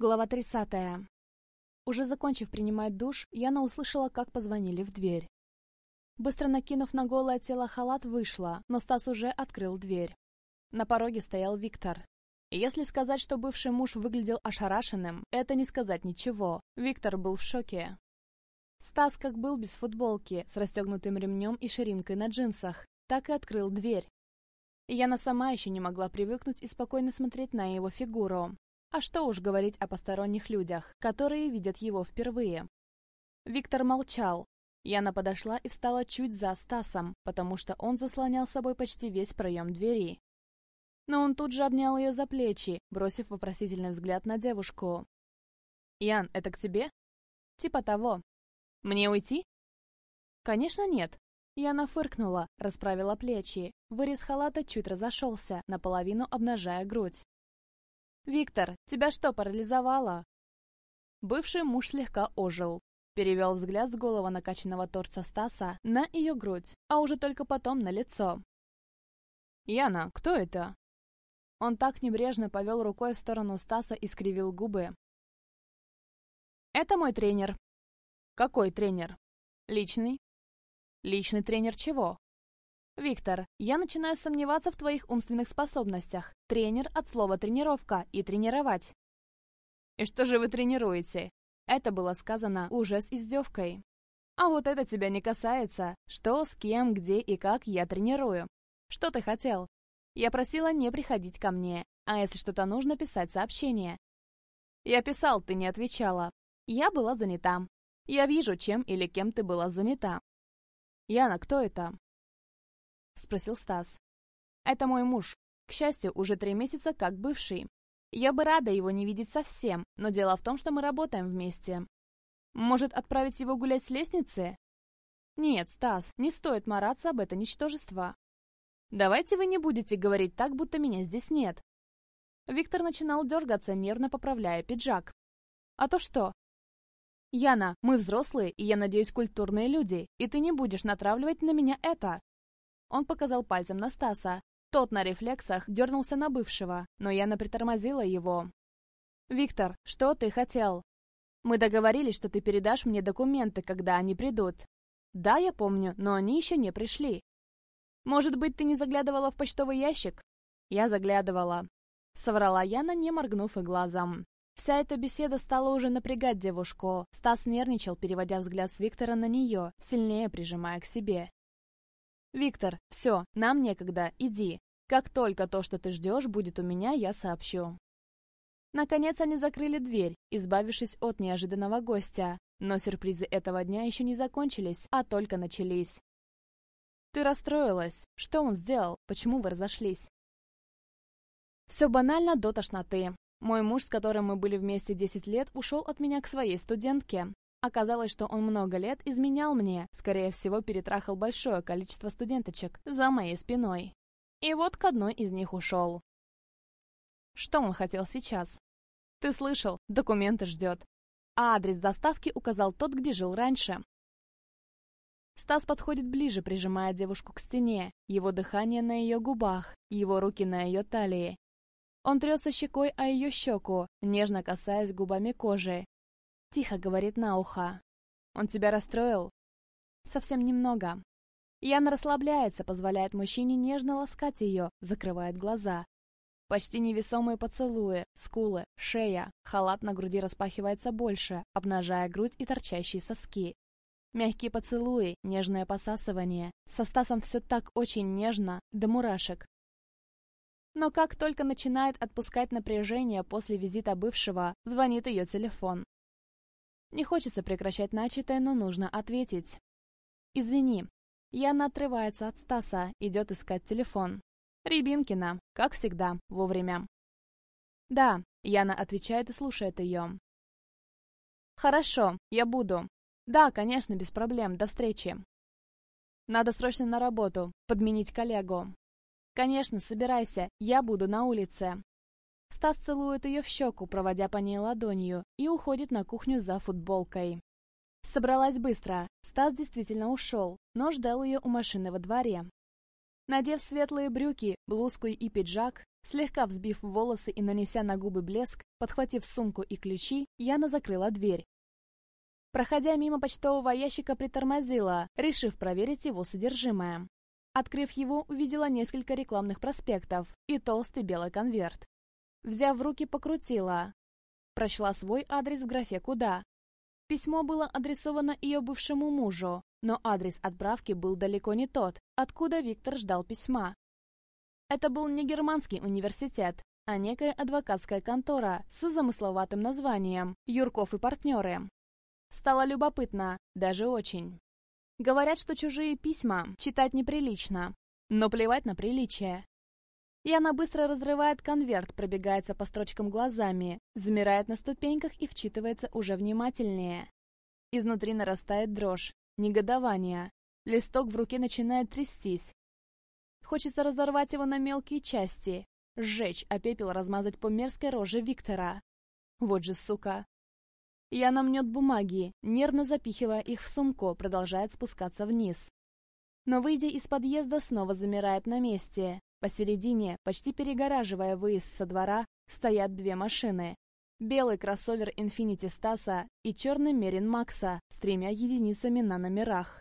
Глава 30. Уже закончив принимать душ, Яна услышала, как позвонили в дверь. Быстро накинув на голое тело халат, вышла, но Стас уже открыл дверь. На пороге стоял Виктор. Если сказать, что бывший муж выглядел ошарашенным, это не сказать ничего. Виктор был в шоке. Стас как был без футболки, с расстегнутым ремнем и ширинкой на джинсах, так и открыл дверь. Яна сама еще не могла привыкнуть и спокойно смотреть на его фигуру. А что уж говорить о посторонних людях, которые видят его впервые. Виктор молчал. Яна подошла и встала чуть за Стасом, потому что он заслонял собой почти весь проем двери. Но он тут же обнял ее за плечи, бросив вопросительный взгляд на девушку. «Ян, это к тебе?» «Типа того». «Мне уйти?» «Конечно нет». Яна фыркнула, расправила плечи. Вырез халата чуть разошелся, наполовину обнажая грудь. «Виктор, тебя что, парализовало?» Бывший муж слегка ожил. Перевел взгляд с голого накачанного торца Стаса на ее грудь, а уже только потом на лицо. «Яна, кто это?» Он так небрежно повел рукой в сторону Стаса и скривил губы. «Это мой тренер». «Какой тренер?» «Личный». «Личный тренер чего?» «Виктор, я начинаю сомневаться в твоих умственных способностях. Тренер от слова «тренировка» и «тренировать». «И что же вы тренируете?» Это было сказано уже с издевкой. «А вот это тебя не касается. Что, с кем, где и как я тренирую. Что ты хотел?» Я просила не приходить ко мне, а если что-то нужно, писать сообщение. Я писал, ты не отвечала. Я была занята. Я вижу, чем или кем ты была занята. Яна, кто это? — спросил Стас. «Это мой муж. К счастью, уже три месяца как бывший. Я бы рада его не видеть совсем, но дело в том, что мы работаем вместе. Может, отправить его гулять с лестницы?» «Нет, Стас, не стоит мараться об это ничтожество. Давайте вы не будете говорить так, будто меня здесь нет». Виктор начинал дергаться, нервно поправляя пиджак. «А то что?» «Яна, мы взрослые, и, я надеюсь, культурные люди, и ты не будешь натравливать на меня это. Он показал пальцем на Стаса. Тот на рефлексах дернулся на бывшего, но Яна притормозила его. «Виктор, что ты хотел?» «Мы договорились, что ты передашь мне документы, когда они придут». «Да, я помню, но они еще не пришли». «Может быть, ты не заглядывала в почтовый ящик?» «Я заглядывала». Соврала Яна, не моргнув и глазом. Вся эта беседа стала уже напрягать девушку. Стас нервничал, переводя взгляд с Виктора на нее, сильнее прижимая к себе. «Виктор, все, нам некогда, иди. Как только то, что ты ждешь, будет у меня, я сообщу». Наконец они закрыли дверь, избавившись от неожиданного гостя. Но сюрпризы этого дня еще не закончились, а только начались. «Ты расстроилась. Что он сделал? Почему вы разошлись?» «Все банально до тошноты. Мой муж, с которым мы были вместе 10 лет, ушел от меня к своей студентке. Оказалось, что он много лет изменял мне, скорее всего, перетрахал большое количество студенточек за моей спиной. И вот к одной из них ушел. Что он хотел сейчас? Ты слышал, документы ждет. А адрес доставки указал тот, где жил раньше. Стас подходит ближе, прижимая девушку к стене, его дыхание на ее губах, его руки на ее талии. Он трется щекой о ее щеку, нежно касаясь губами кожи, Тихо говорит на ухо. «Он тебя расстроил?» «Совсем немного». Яна расслабляется, позволяет мужчине нежно ласкать ее, закрывает глаза. Почти невесомые поцелуи, скулы, шея, халат на груди распахивается больше, обнажая грудь и торчащие соски. Мягкие поцелуи, нежное посасывание. Со Стасом все так очень нежно, до мурашек. Но как только начинает отпускать напряжение после визита бывшего, звонит ее телефон. Не хочется прекращать начатое, но нужно ответить. «Извини». Яна отрывается от Стаса, идет искать телефон. Рябинкина, как всегда, вовремя. «Да», — Яна отвечает и слушает ее. «Хорошо, я буду. Да, конечно, без проблем, до встречи». «Надо срочно на работу, подменить коллегу». «Конечно, собирайся, я буду на улице». Стас целует ее в щеку, проводя по ней ладонью, и уходит на кухню за футболкой. Собралась быстро. Стас действительно ушел, но ждал ее у машины во дворе. Надев светлые брюки, блузку и пиджак, Слегка взбив волосы и нанеся на губы блеск, подхватив сумку и ключи, Яна закрыла дверь. Проходя мимо почтового ящика, притормозила, решив проверить его содержимое. Открыв его, увидела несколько рекламных проспектов и толстый белый конверт. Взяв в руки, покрутила. Прочла свой адрес в графе «Куда». Письмо было адресовано ее бывшему мужу, но адрес отправки был далеко не тот, откуда Виктор ждал письма. Это был не германский университет, а некая адвокатская контора с замысловатым названием «Юрков и партнеры». Стало любопытно, даже очень. Говорят, что чужие письма читать неприлично, но плевать на приличие. И она быстро разрывает конверт, пробегается по строчкам глазами, замирает на ступеньках и вчитывается уже внимательнее. Изнутри нарастает дрожь, негодование. Листок в руке начинает трястись. Хочется разорвать его на мелкие части, сжечь, а пепел размазать по мерзкой роже Виктора. Вот же сука. Яна мнет бумаги, нервно запихивая их в сумку, продолжает спускаться вниз. Но, выйдя из подъезда, снова замирает на месте. Посередине, почти перегораживая выезд со двора, стоят две машины. Белый кроссовер Infiniti Стаса и черный Мерин Макса с тремя единицами на номерах.